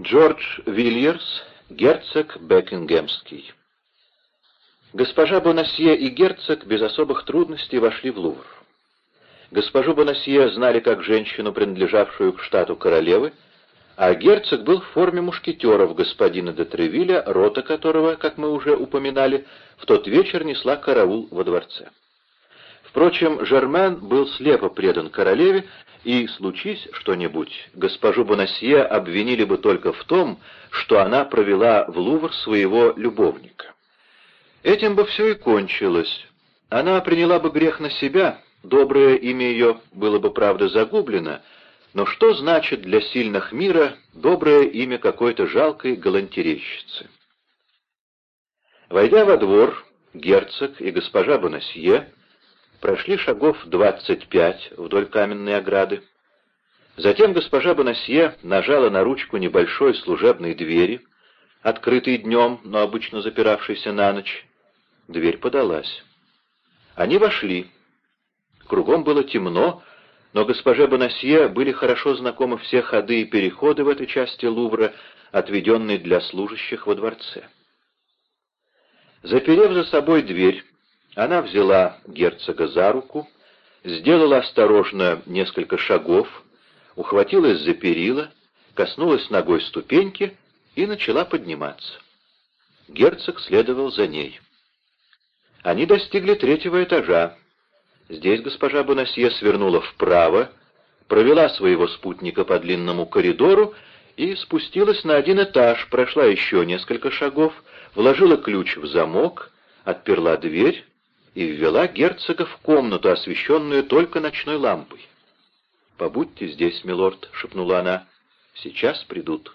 Джордж Вильерс, герцог Бекингемский. Госпожа Бонасье и герцог без особых трудностей вошли в Лувр. Госпожу Бонасье знали как женщину, принадлежавшую к штату королевы, а герцог был в форме мушкетеров господина де Тревиля, рота которого, как мы уже упоминали, в тот вечер несла караул во дворце. Впрочем, Жермен был слепо предан королеве и, случись что-нибудь, госпожу Бонасье обвинили бы только в том, что она провела в Лувр своего любовника. Этим бы все и кончилось. Она приняла бы грех на себя, доброе имя ее было бы, правда, загублено, но что значит для сильных мира доброе имя какой-то жалкой галантерейщицы? Войдя во двор, герцог и госпожа Бонасье Прошли шагов двадцать пять вдоль каменной ограды. Затем госпожа Бонасье нажала на ручку небольшой служебной двери, открытой днем, но обычно запиравшейся на ночь. Дверь подалась. Они вошли. Кругом было темно, но госпоже Бонасье были хорошо знакомы все ходы и переходы в этой части Лувра, отведенной для служащих во дворце. Заперев за собой дверь, она взяла герцога за руку, сделала осторожно несколько шагов, ухватилась за перила, коснулась ногой ступеньки и начала подниматься. Герцог следовал за ней. Они достигли третьего этажа. Здесь госпожа Бонасье свернула вправо, провела своего спутника по длинному коридору и спустилась на один этаж, прошла еще несколько шагов, вложила ключ в замок, отперла дверь и ввела герцога в комнату, освещенную только ночной лампой. «Побудьте здесь, милорд», — шепнула она, — «сейчас придут».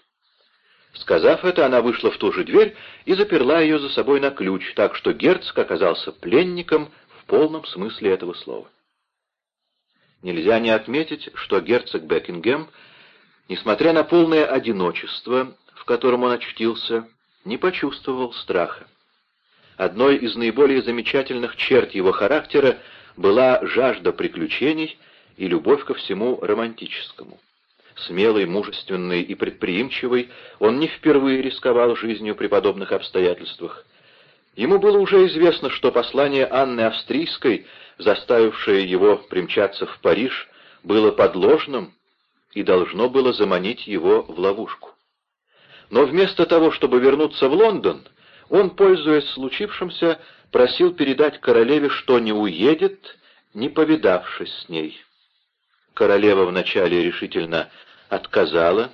Сказав это, она вышла в ту же дверь и заперла ее за собой на ключ, так что герцог оказался пленником в полном смысле этого слова. Нельзя не отметить, что герцог Бекингем, несмотря на полное одиночество, в котором он очутился, не почувствовал страха. Одной из наиболее замечательных черт его характера была жажда приключений и любовь ко всему романтическому. Смелый, мужественный и предприимчивый, он не впервые рисковал жизнью при подобных обстоятельствах. Ему было уже известно, что послание Анны Австрийской, заставившее его примчаться в Париж, было подложным и должно было заманить его в ловушку. Но вместо того, чтобы вернуться в Лондон, он, пользуясь случившимся, просил передать королеве, что не уедет, не повидавшись с ней. Королева вначале решительно отказала,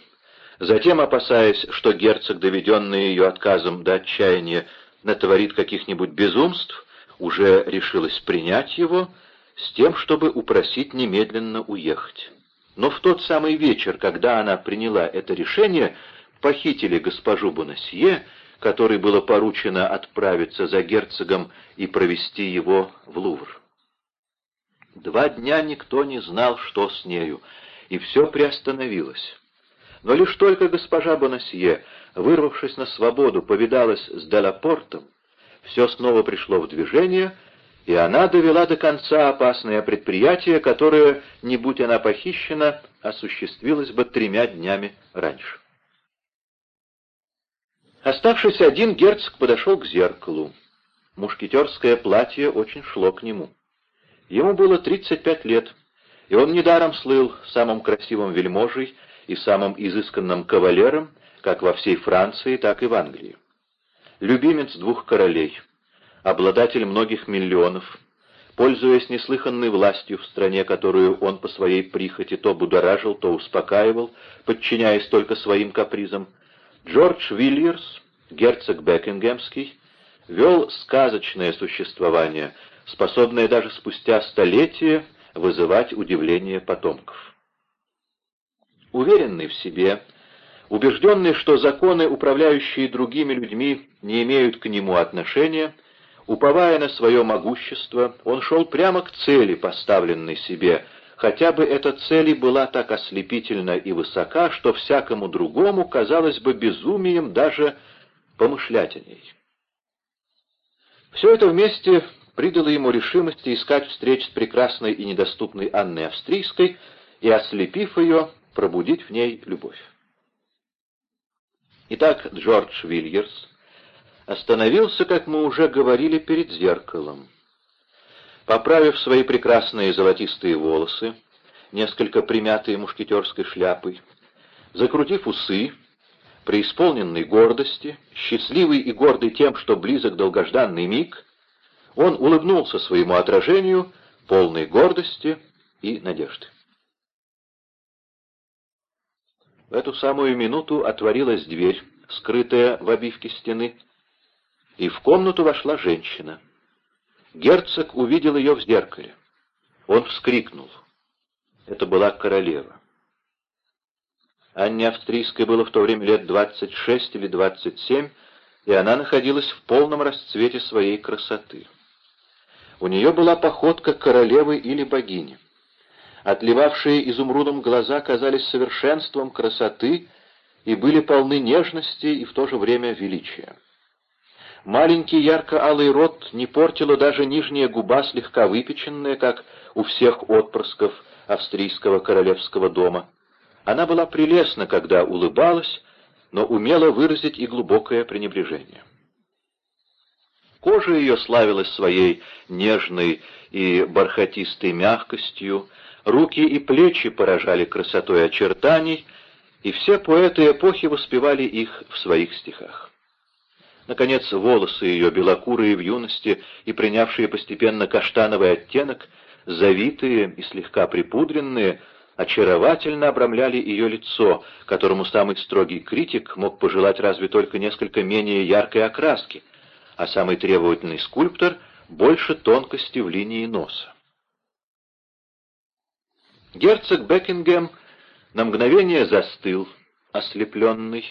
затем, опасаясь, что герцог, доведенный ее отказом до отчаяния, натворит каких-нибудь безумств, уже решилась принять его с тем, чтобы упросить немедленно уехать. Но в тот самый вечер, когда она приняла это решение, похитили госпожу Бонасье которой было поручено отправиться за герцогом и провести его в Лувр. Два дня никто не знал, что с нею, и все приостановилось. Но лишь только госпожа Бонасье, вырвавшись на свободу, повидалась с Делапортом, все снова пришло в движение, и она довела до конца опасное предприятие, которое, не будь она похищена, осуществилось бы тремя днями раньше. Оставшись один, герцог подошел к зеркалу. Мушкетерское платье очень шло к нему. Ему было 35 лет, и он недаром слыл самым красивым вельможей и самым изысканным кавалером, как во всей Франции, так и в Англии. Любимец двух королей, обладатель многих миллионов, пользуясь неслыханной властью в стране, которую он по своей прихоти то будоражил, то успокаивал, подчиняясь только своим капризам, Джордж Вильерс, герцог Бекингемский, вел сказочное существование, способное даже спустя столетия вызывать удивление потомков. Уверенный в себе, убежденный, что законы, управляющие другими людьми, не имеют к нему отношения, уповая на свое могущество, он шел прямо к цели, поставленной себе – хотя бы эта цель и была так ослепительна и высока, что всякому другому казалось бы безумием даже помышлять о ней. Все это вместе придало ему решимости искать встреч с прекрасной и недоступной Анной Австрийской и, ослепив ее, пробудить в ней любовь. Итак, Джордж Вильерс остановился, как мы уже говорили, перед зеркалом. Поправив свои прекрасные золотистые волосы, несколько примятые мушкетерской шляпой, закрутив усы, преисполненный гордости, счастливый и гордый тем, что близок долгожданный миг, он улыбнулся своему отражению, полной гордости и надежды. В эту самую минуту отворилась дверь, скрытая в обивке стены, и в комнату вошла женщина. Герцог увидел ее в зеркале. Он вскрикнул. Это была королева. Анне Австрийской было в то время лет 26 или 27, и она находилась в полном расцвете своей красоты. У нее была походка королевы или богини. Отливавшие изумрудом глаза казались совершенством красоты и были полны нежности и в то же время величия. Маленький ярко-алый рот не портила даже нижняя губа, слегка выпеченная, как у всех отпрысков австрийского королевского дома. Она была прелестна, когда улыбалась, но умела выразить и глубокое пренебрежение. Кожа ее славилась своей нежной и бархатистой мягкостью, руки и плечи поражали красотой очертаний, и все поэты эпохи воспевали их в своих стихах. Наконец, волосы ее, белокурые в юности и принявшие постепенно каштановый оттенок, завитые и слегка припудренные, очаровательно обрамляли ее лицо, которому самый строгий критик мог пожелать разве только несколько менее яркой окраски, а самый требовательный скульптор — больше тонкости в линии носа. Герцог Бекингем на мгновение застыл, ослепленный.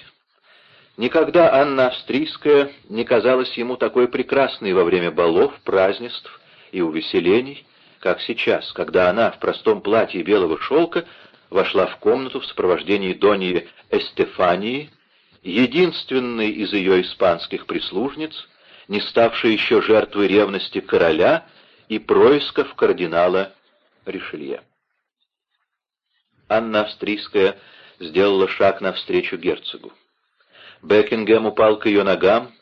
Никогда Анна Австрийская не казалась ему такой прекрасной во время балов, празднеств и увеселений, как сейчас, когда она в простом платье белого шелка вошла в комнату в сопровождении Доньи Эстефании, единственной из ее испанских прислужниц, не ставшей еще жертвой ревности короля и происков кардинала Ришелье. Анна Австрийская сделала шаг навстречу герцогу. Бекингем упал к ее ногам,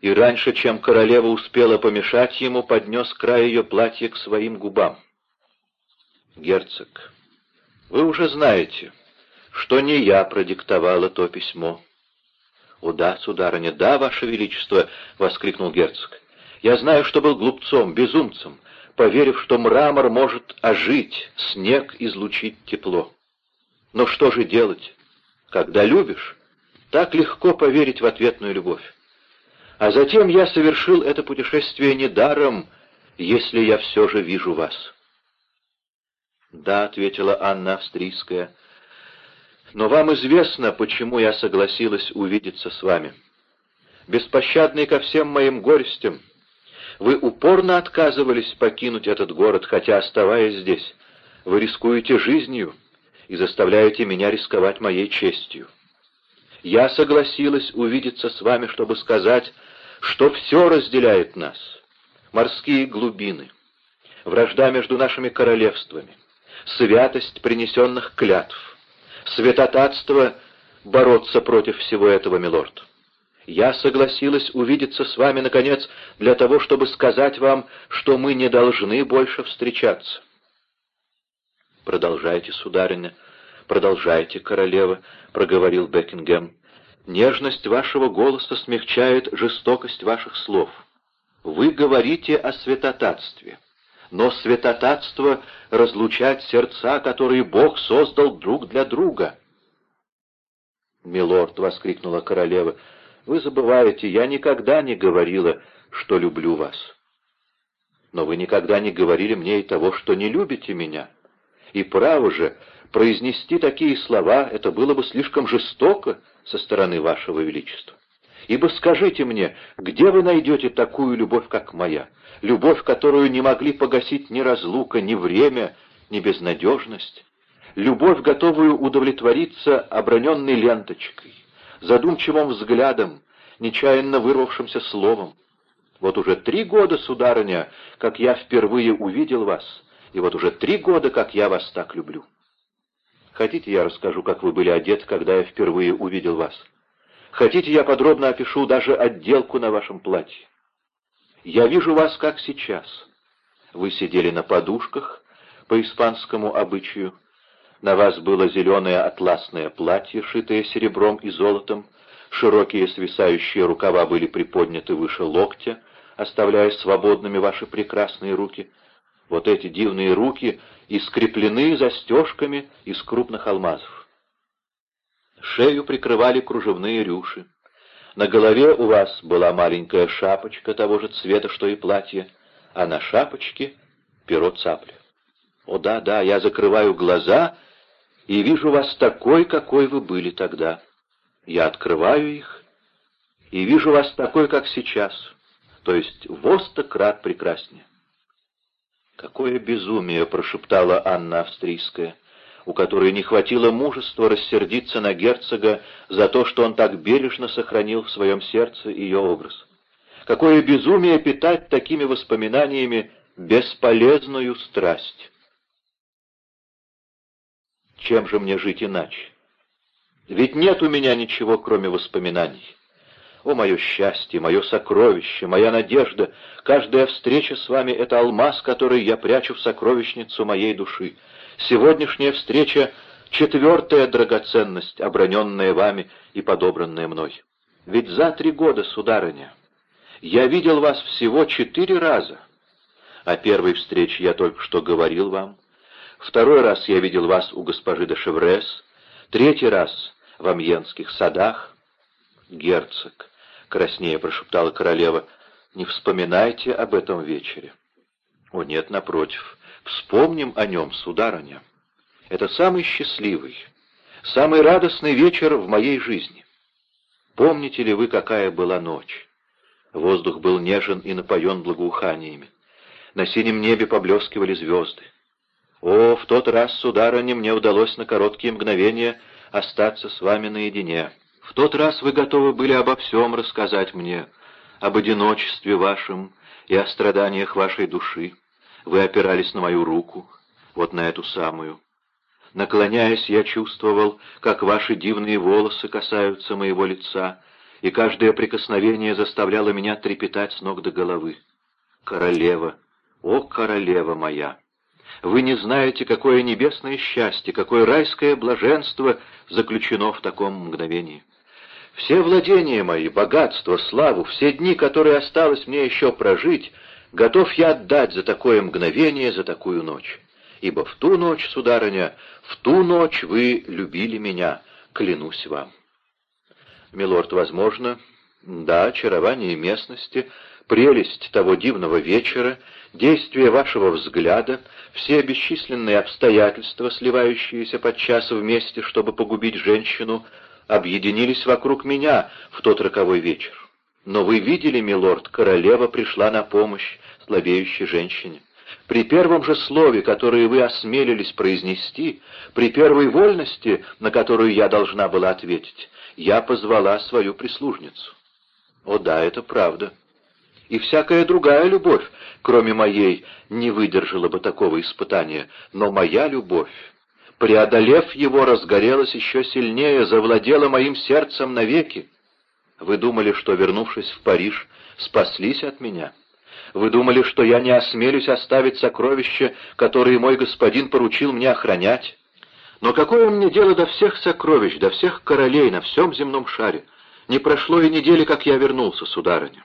и раньше, чем королева успела помешать ему, поднес край ее платья к своим губам. «Герцог, вы уже знаете, что не я продиктовала то письмо. «О да, сударыня, да, ваше величество!» — воскликнул герцог. «Я знаю, что был глупцом, безумцем, поверив, что мрамор может ожить, снег излучить тепло. Но что же делать? Когда любишь, так легко поверить в ответную любовь. А затем я совершил это путешествие недаром, если я все же вижу вас». «Да», — ответила Анна Австрийская, — но вам известно, почему я согласилась увидеться с вами. Беспощадный ко всем моим горестям, вы упорно отказывались покинуть этот город, хотя, оставаясь здесь, вы рискуете жизнью и заставляете меня рисковать моей честью. Я согласилась увидеться с вами, чтобы сказать, что все разделяет нас. Морские глубины, вражда между нашими королевствами, святость принесенных клятв, святотатство бороться против всего этого, милорд. Я согласилась увидеться с вами, наконец, для того, чтобы сказать вам, что мы не должны больше встречаться. «Продолжайте, сударыня, продолжайте, королева», — проговорил Бекингем. «Нежность вашего голоса смягчает жестокость ваших слов. Вы говорите о святотатстве, но святотатство разлучать сердца, которые Бог создал друг для друга. «Милорд!» — воскликнула королева. «Вы забываете, я никогда не говорила, что люблю вас. Но вы никогда не говорили мне и того, что не любите меня. И право же, произнести такие слова — это было бы слишком жестоко со стороны вашего величества. Ибо скажите мне, где вы найдете такую любовь, как моя? Любовь, которую не могли погасить ни разлука, ни время, ни безнадежность? Любовь, готовую удовлетвориться оброненной ленточкой, задумчивым взглядом, нечаянно вырвавшимся словом. Вот уже три года, сударыня, как я впервые увидел вас, и вот уже три года, как я вас так люблю. Хотите, я расскажу, как вы были одеты, когда я впервые увидел вас? Хотите, я подробно опишу даже отделку на вашем платье? Я вижу вас, как сейчас. Вы сидели на подушках, по испанскому обычаю. На вас было зеленое атласное платье, шитое серебром и золотом. Широкие свисающие рукава были приподняты выше локтя, оставляя свободными ваши прекрасные руки. Вот эти дивные руки и скреплены застежками из крупных алмазов. Шею прикрывали кружевные рюши. На голове у вас была маленькая шапочка того же цвета, что и платье, а на шапочке — перо цапли. О да, да, я закрываю глаза и вижу вас такой, какой вы были тогда. Я открываю их и вижу вас такой, как сейчас, то есть в крат прекраснее. «Какое безумие!» — прошептала Анна Австрийская, у которой не хватило мужества рассердиться на герцога за то, что он так бережно сохранил в своем сердце ее образ. «Какое безумие питать такими воспоминаниями бесполезную страсть!» Чем же мне жить иначе? Ведь нет у меня ничего, кроме воспоминаний. О, мое счастье, мое сокровище, моя надежда! Каждая встреча с вами — это алмаз, который я прячу в сокровищницу моей души. Сегодняшняя встреча — четвертая драгоценность, оброненная вами и подобранная мной. Ведь за три года, сударыня, я видел вас всего четыре раза. О первой встрече я только что говорил вам. Второй раз я видел вас у госпожи де Шеврес. Третий раз в Амьенских садах. Герцог, краснее прошептала королева, не вспоминайте об этом вечере. О нет, напротив, вспомним о нем, сударыня. Это самый счастливый, самый радостный вечер в моей жизни. Помните ли вы, какая была ночь? Воздух был нежен и напоен благоуханиями. На синем небе поблескивали звезды. О, в тот раз, сударыня, мне удалось на короткие мгновения остаться с вами наедине. В тот раз вы готовы были обо всем рассказать мне, об одиночестве вашем и о страданиях вашей души. Вы опирались на мою руку, вот на эту самую. Наклоняясь, я чувствовал, как ваши дивные волосы касаются моего лица, и каждое прикосновение заставляло меня трепетать с ног до головы. Королева, о, королева моя! Вы не знаете, какое небесное счастье, какое райское блаженство заключено в таком мгновении. Все владения мои, богатство, славу, все дни, которые осталось мне еще прожить, готов я отдать за такое мгновение, за такую ночь. Ибо в ту ночь, сударыня, в ту ночь вы любили меня, клянусь вам. Милорд, возможно, да, очарование местности, прелесть того дивного вечера, действие вашего взгляда, все бесчисленные обстоятельства, сливающиеся подчас вместе, чтобы погубить женщину, объединились вокруг меня в тот роковой вечер. Но вы видели, милорд, королева пришла на помощь слабеющей женщине. При первом же слове, которое вы осмелились произнести, при первой вольности, на которую я должна была ответить, я позвала свою прислужницу. О да, это правда и всякая другая любовь, кроме моей, не выдержала бы такого испытания, но моя любовь, преодолев его, разгорелась еще сильнее, завладела моим сердцем навеки. Вы думали, что, вернувшись в Париж, спаслись от меня? Вы думали, что я не осмелюсь оставить сокровища, которые мой господин поручил мне охранять? Но какое мне дело до всех сокровищ, до всех королей на всем земном шаре? Не прошло и недели, как я вернулся, сударыня.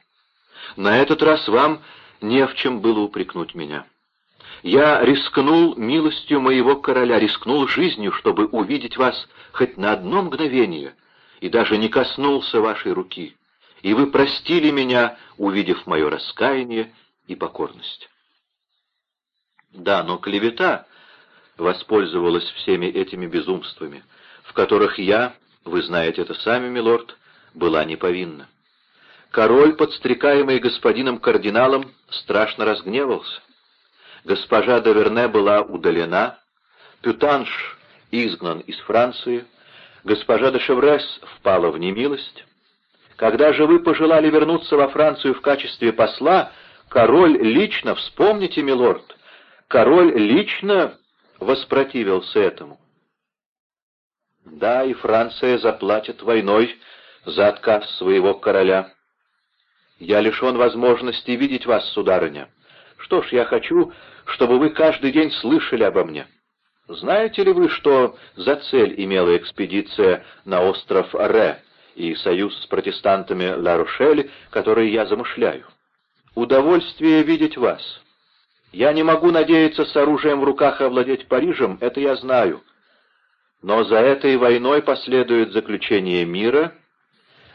На этот раз вам не в чем было упрекнуть меня. Я рискнул милостью моего короля, рискнул жизнью, чтобы увидеть вас хоть на одно мгновение, и даже не коснулся вашей руки, и вы простили меня, увидев мое раскаяние и покорность. Да, но клевета воспользовалась всеми этими безумствами, в которых я, вы знаете это сами, милорд, была неповинна. Король, подстрекаемый господином кардиналом, страшно разгневался. Госпожа де Верне была удалена, Пютанш изгнан из Франции, госпожа де Шеврес впала в немилость. Когда же вы пожелали вернуться во Францию в качестве посла, король лично, вспомните, милорд, король лично воспротивился этому. Да, и Франция заплатит войной за отказ своего короля. Я лишен возможности видеть вас, сударыня. Что ж, я хочу, чтобы вы каждый день слышали обо мне. Знаете ли вы, что за цель имела экспедиция на остров Ре и союз с протестантами Ла-Рошель, который я замышляю? Удовольствие видеть вас. Я не могу надеяться с оружием в руках овладеть Парижем, это я знаю. Но за этой войной последует заключение мира.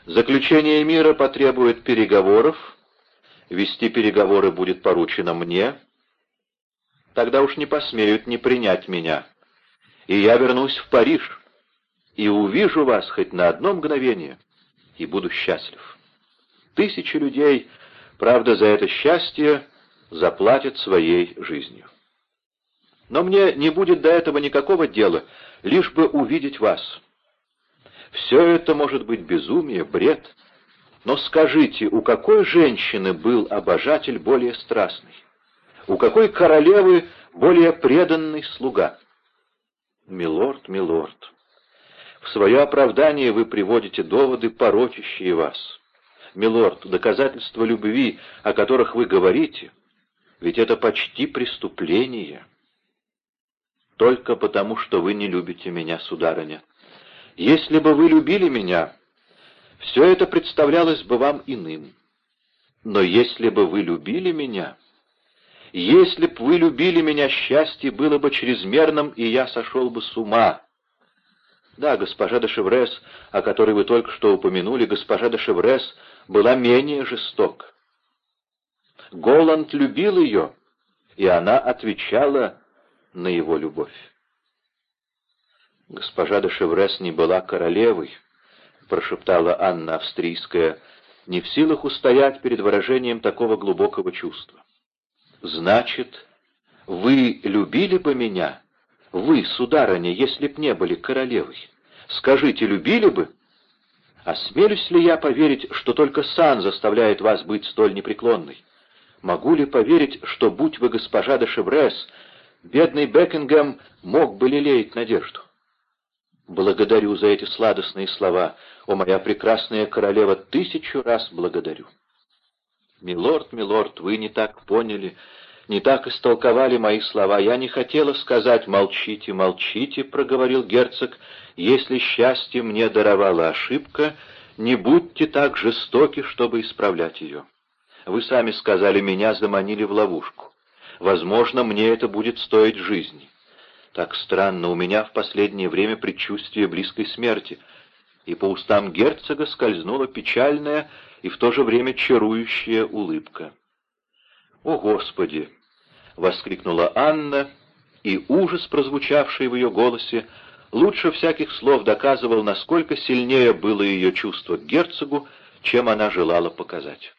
Заключение мира потребует переговоров. Вести переговоры будет поручено мне тогда уж не посмеют не принять меня. И я вернусь в Париж, и увижу вас хоть на одно мгновение, и буду счастлив. Тысячи людей, правда, за это счастье заплатят своей жизнью. Но мне не будет до этого никакого дела, лишь бы увидеть вас. Все это может быть безумие, бред, но скажите, у какой женщины был обожатель более страстный? У какой королевы более преданный слуга? Милорд, милорд, в свое оправдание вы приводите доводы, порочащие вас. Милорд, доказательства любви, о которых вы говорите, ведь это почти преступление. Только потому, что вы не любите меня, сударыня. Если бы вы любили меня, все это представлялось бы вам иным. Но если бы вы любили меня, если б вы любили меня, счастье было бы чрезмерным, и я сошел бы с ума. Да, госпожа де Шеврес, о которой вы только что упомянули, госпожа де Шеврес была менее жесток. Голланд любил ее, и она отвечала на его любовь. «Госпожа де Шеврес не была королевой», — прошептала Анна Австрийская, не в силах устоять перед выражением такого глубокого чувства. «Значит, вы любили бы меня? Вы, сударыня, если б не были королевой. Скажите, любили бы? Осмелюсь ли я поверить, что только сан заставляет вас быть столь непреклонной? Могу ли поверить, что, будь вы госпожа де Шеврес, бедный Бекингем мог бы лелеять надежду? Благодарю за эти сладостные слова, о моя прекрасная королева, тысячу раз благодарю. «Милорд, милорд, вы не так поняли, не так истолковали мои слова. Я не хотела сказать «молчите, молчите», — проговорил герцог. «Если счастье мне даровала ошибка, не будьте так жестоки, чтобы исправлять ее. Вы сами сказали, меня заманили в ловушку. Возможно, мне это будет стоить жизни. Так странно, у меня в последнее время предчувствие близкой смерти» и по устам герцога скользнула печальная и в то же время чарующая улыбка. «О, Господи!» — воскликнула Анна, и ужас, прозвучавший в ее голосе, лучше всяких слов доказывал, насколько сильнее было ее чувство к герцогу, чем она желала показать.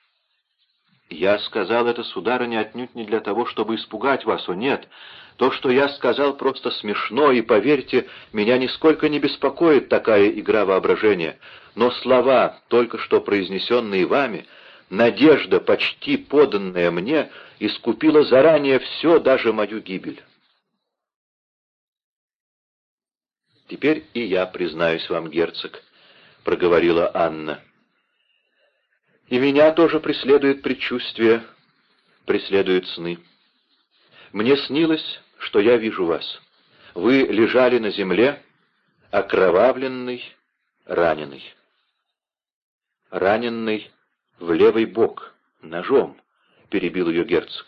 «Я сказал это, сударыня, отнюдь не для того, чтобы испугать вас, о нет. То, что я сказал, просто смешно, и, поверьте, меня нисколько не беспокоит такая игра воображения. Но слова, только что произнесенные вами, надежда, почти поданная мне, искупила заранее все, даже мою гибель». «Теперь и я признаюсь вам, герцог», — проговорила Анна. И меня тоже преследует предчувствие, преследуют сны. Мне снилось, что я вижу вас. Вы лежали на земле, окровавленный, раненый. Раненый в левый бок, ножом, перебил ее герцог.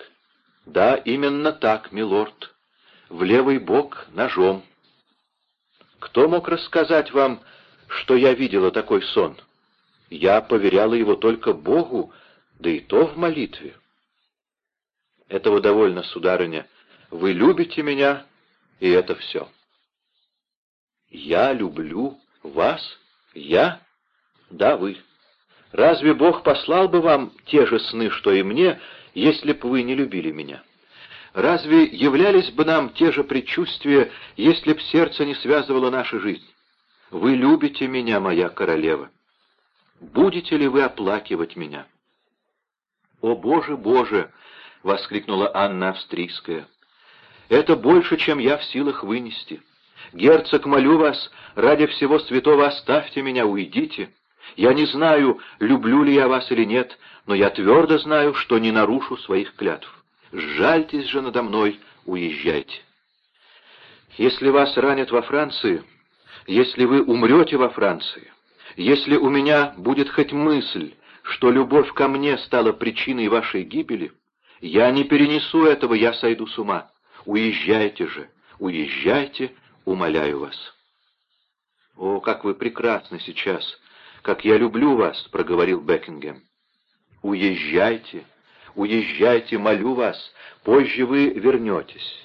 Да, именно так, милорд, в левый бок ножом. Кто мог рассказать вам, что я видела такой сон? Я поверяла его только Богу, да и то в молитве. Этого довольно, сударыня. Вы любите меня, и это все. Я люблю вас? Я? Да, вы. Разве Бог послал бы вам те же сны, что и мне, если бы вы не любили меня? Разве являлись бы нам те же предчувствия, если б сердце не связывало нашу жизнь? Вы любите меня, моя королева будете ли вы оплакивать меня?» «О, Боже, Боже!» — воскликнула Анна Австрийская. «Это больше, чем я в силах вынести. Герцог, молю вас, ради всего святого оставьте меня, уйдите. Я не знаю, люблю ли я вас или нет, но я твердо знаю, что не нарушу своих клятв. Жальтесь же надо мной, уезжайте. Если вас ранят во Франции, если вы умрете во Франции, если у меня будет хоть мысль, что любовь ко мне стала причиной вашей гибели, я не перенесу этого, я сойду с ума. Уезжайте же, уезжайте, умоляю вас. О, как вы прекрасны сейчас, как я люблю вас, — проговорил Бекингем. Уезжайте, уезжайте, молю вас, позже вы вернетесь.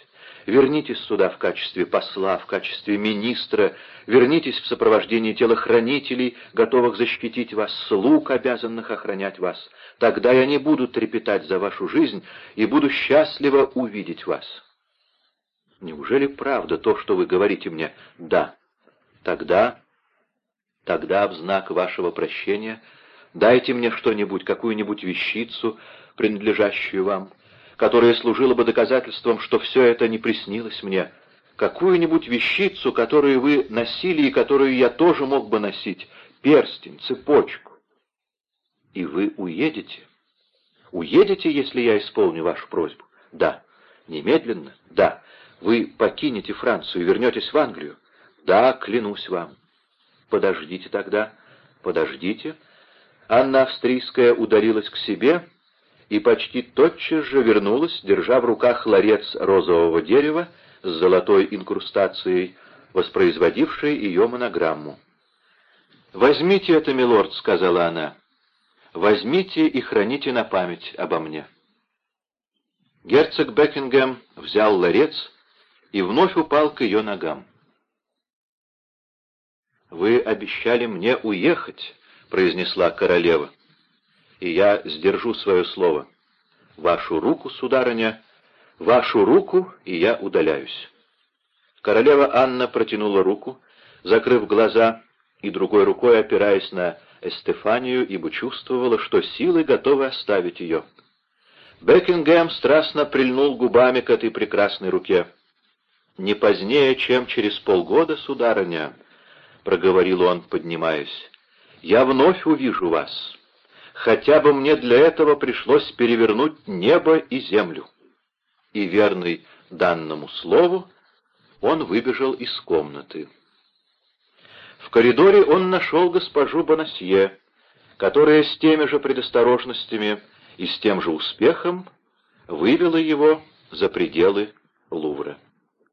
Вернитесь сюда в качестве посла, в качестве министра, вернитесь в сопровождении телохранителей, готовых защитить вас, слуг, обязанных охранять вас. Тогда я не буду трепетать за вашу жизнь и буду счастливо увидеть вас. Неужели правда то, что вы говорите мне? Да. Тогда, тогда в знак вашего прощения дайте мне что-нибудь, какую-нибудь вещицу, принадлежащую вам, которое служило бы доказательством, что все это не приснилось мне, какую-нибудь вещицу, которую вы носили и которую я тоже мог бы носить, перстень, цепочку. И вы уедете? Уедете, если я исполню вашу просьбу? Да. Немедленно? Да. Вы покинете Францию и вернетесь в Англию? Да, клянусь вам. Подождите тогда. Подождите. Анна Австрийская ударилась к себе и почти тотчас же вернулась, держа в руках ларец розового дерева с золотой инкрустацией, воспроизводившей ее монограмму. «Возьмите это, милорд», — сказала она. «Возьмите и храните на память обо мне». Герцог Бекингем взял ларец и вновь упал к ее ногам. «Вы обещали мне уехать», — произнесла королева и я сдержу свое слово. Вашу руку, сударыня, вашу руку, и я удаляюсь». Королева Анна протянула руку, закрыв глаза и другой рукой опираясь на Эстефанию, ибо чувствовала, что силы готовы оставить ее. Бекингем страстно прильнул губами к этой прекрасной руке. «Не позднее, чем через полгода, сударыня», — проговорил он, поднимаясь, — «я вновь увижу вас» хотя бы мне для этого пришлось перевернуть небо и землю. И верный данному слову, он выбежал из комнаты. В коридоре он нашел госпожу Бонасье, которая с теми же предосторожностями и с тем же успехом вывела его за пределы Лувра.